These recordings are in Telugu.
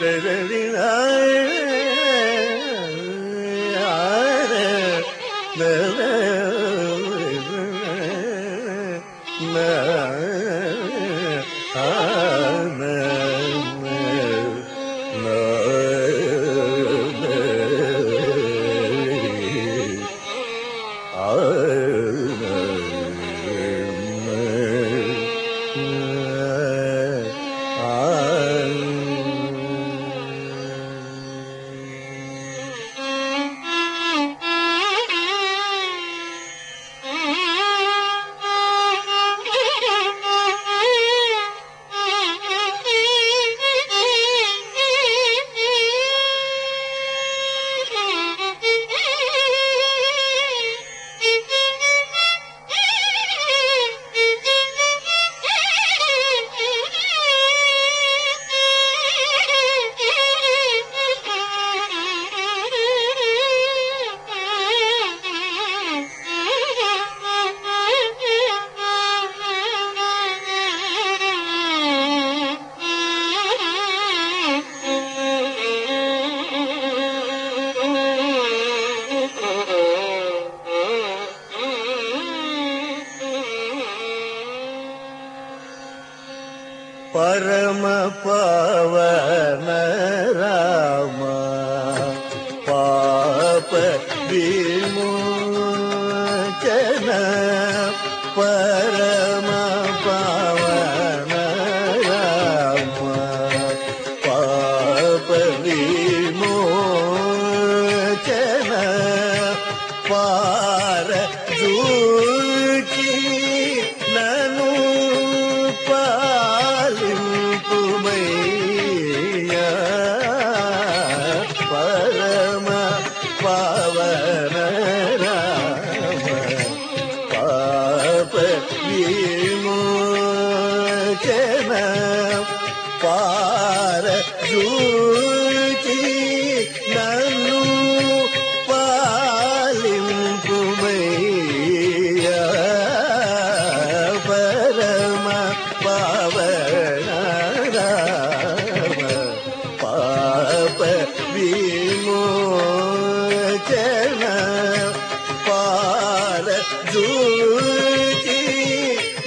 da da da da பரம பாவன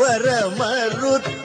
வர மறுத்த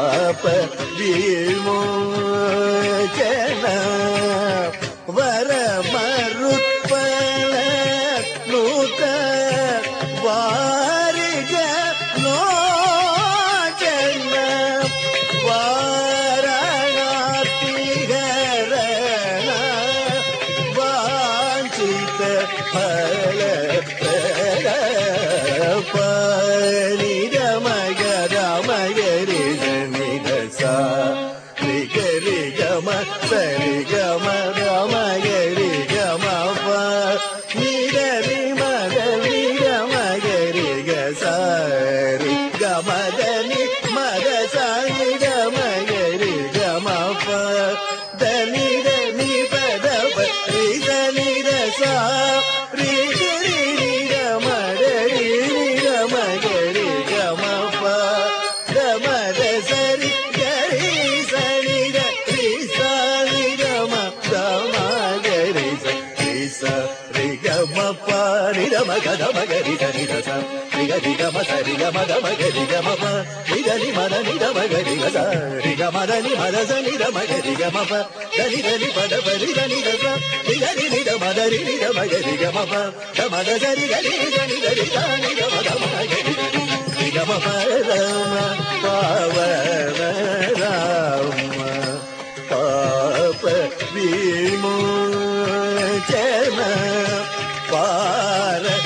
പാപ വിമോചന വരമരുത്പല നൂത വാരിക നോജന വാരണാതിഹരണ വാഞ്ചിത ഫല రి గమ గమ గరి దని స రి గరి గమ సరి గమ గమ ప రి గరి మద ని గమ గరి గ స రి గమ మద స ని గమ గరి గమ ప దని దని పద పరి దని ద స రి గరి ని గమ దరి ని గమ గరి గమ ప గమ ద సరి గరి దని గరి ద ని ప రమ రామ పాప పార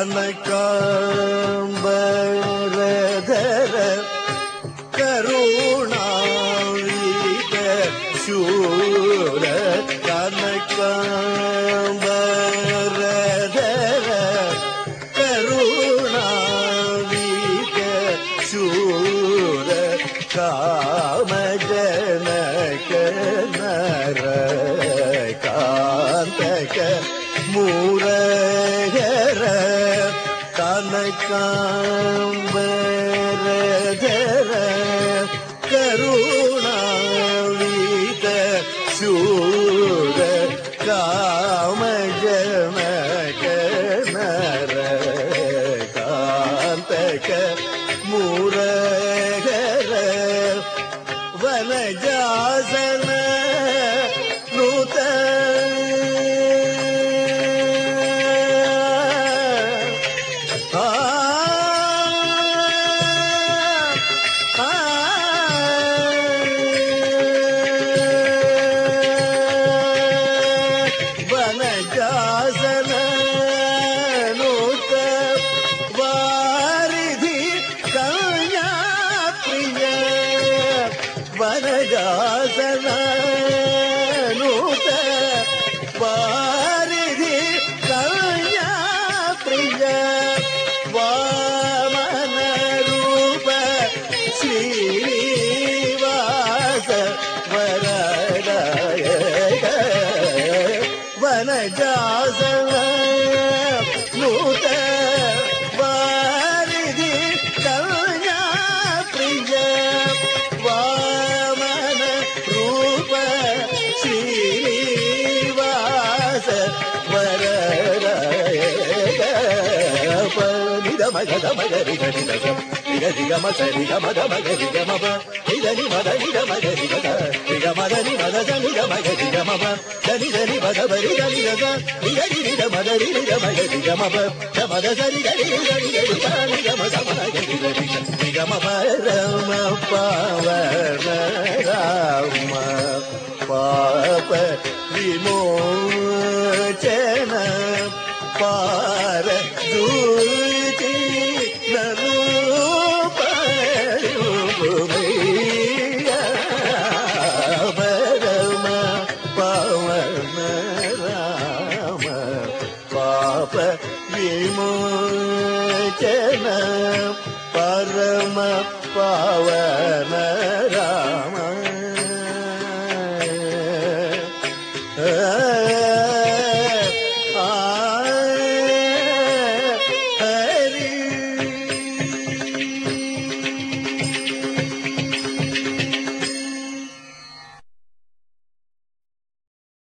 கணக்கா காம்பரதர கருணாவித சூர காமஜமகர காந்தக முரகர வனஜாசன మగ రిగ నిద రిగ మ సరి గ మద మగ రిగ మ ప మద నిద మగ రిగ ద మద ని మద స నిద మగ రిగ మ దని దని మద బరి దని ద నిద ని నిద మద రి నిద మగ ద మద సరి గ ని ని గ మ స మ గ రమ పాప విమోచన పార దూతి